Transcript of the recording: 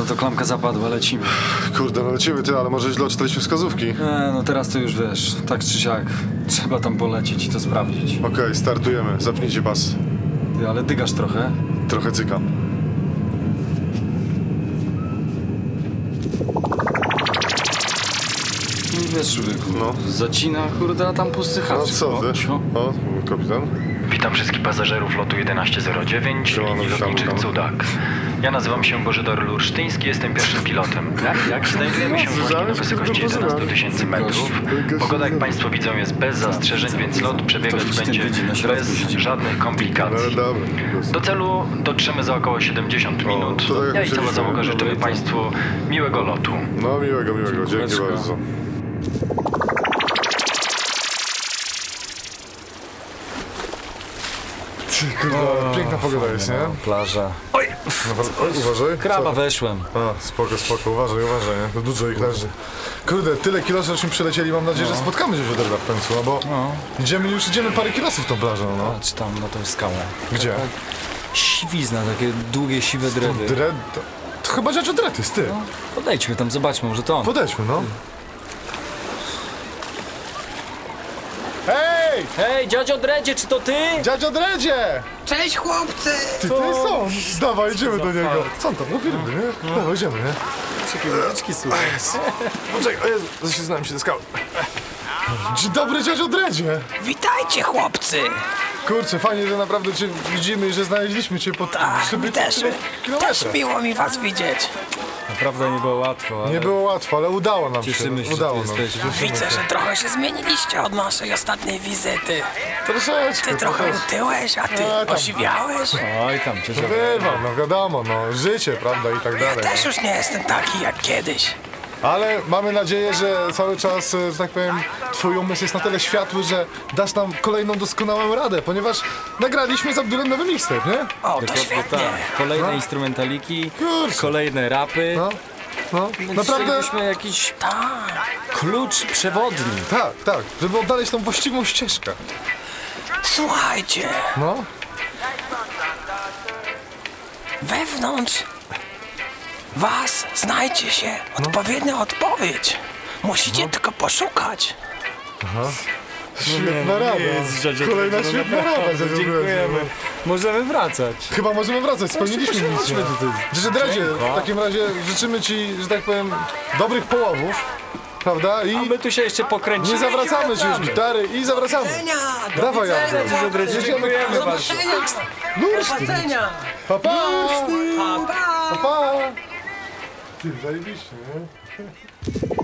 No to klamka zapadła, lecimy. Kurde, no lecimy ty, ale może źle odczytaliśmy wskazówki. E, no teraz to już wiesz, tak czy siak. Trzeba tam polecieć i to sprawdzić. Okej, startujemy. Zapnijcie pas. Ty, ale dygasz trochę. Trochę cykam. Wiesz, człowieku. No. Zacina, kurde, a tam pusty No co cio. O, kapitan. Witam wszystkich pasażerów lotu 1109 Siemano, linii lotniczych. Cudak. Ja nazywam się Bożydar Lursztyński, jestem pierwszym pilotem. Jak? Znajdujemy się właśnie na wysokości 11 tysięcy metrów. Pogoda, jak Państwo widzą, jest bez zastrzeżeń, więc lot przebiegać będzie bez żadnych No komplikacji. dobra. Do celu dotrzemy za około 70 minut. tak Ja i cała załoga życzymy Państwu miłego lotu. No miłego, miłego. Dzięki Dziękuję. bardzo. Kurde, piękna pogoda jest, nie? Plaża. Naprawdę, uważaj. Kraba Co? weszłem. A, spoko, spoko, uważaj, uważaj, nie? To dużo ich leży. Kurde, tyle kilosów żeśmy przelecieli, mam nadzieję, że spotkamy się Źródła w końcu, no bo No. idziemy, już idziemy parę kilosów tą plażą, no. Patrz tam na tą skałę. Gdzie? Siwizna, takie długie, siwe dredy. Dred... To, to chyba dziadzio Dred jest, ty. Podejdźmy tam, zobaczmy, może to on. Podejdźmy, no. Hej! Hej, dziadzio Dredzie, czy to ty? Dziadzio Dredzie! Cześć chłopcy! Ty, to jest on! Dawaj, idziemy do niego. Co on tam, mówimy, nie? Dawaj, idziemy, nie? Czekaj, muzyczki słuchaj. Poczekaj, o Jezu, zaślizgnąłem się do skały. Dzień dobry, dziadzio Dredzie! Witajcie chłopcy! Kurczę, fajnie, że naprawdę cię widzimy i że znaleźliśmy cię po Tak, mi też, też kilometrach. miło mi was widzieć. Naprawdę nie było łatwo, ale Nie było łatwo, ale udało nam cieszymy się, się. że Udało tu nam się. jesteś. Widzę, się. że trochę się zmieniliście od naszej ostatniej wizyty. Troszeczkę. Ty trochę troszeczkę. utyłeś, a ty A, tam. osiwiałeś. Oj, tam cię Bywa, no wiadomo, no, życie, prawda, i tak Ja dalej. też już nie jestem taki jak kiedyś. Ale mamy nadzieję, że cały czas, e, że tak powiem, twój umysł jest na tyle światły, że dasz nam kolejną doskonałą radę, ponieważ nagraliśmy z Abdulem nowy mixtape, nie? O, to Dokładnie świetnie. tak. Kolejne instrumentaliki, Kurczę. kolejne rapy. No, no, Więc naprawdę, chcielibyśmy jakiś Tak. klucz przewodni. tak, tak, żeby odnaleźć tą właściwą ścieżkę. Słuchajcie, No, wewnątrz was znajdzie się odpowiednia odpowiedź. Musicie tylko poszukać. świetna rada. Kolejna świetna rada, Dziękujemy. Możemy wracać. Chyba możemy wracać, spełniliśmy misję. Chodźmy tutaj. Dredzie, w takim razie życzymy ci, że tak powiem, dobrych połowów, prawda? I A my tu się jeszcze pokręcimy. nie zawracamy ci już gitary i zawracamy. Widzenia! Do Dawaj, widzenia. Jedziemy. Do zobaczenia! Do Nursztyn. zobaczenia! Pa, pa! Pa, pa! Pa, pa! Ty, zajebiście, nie?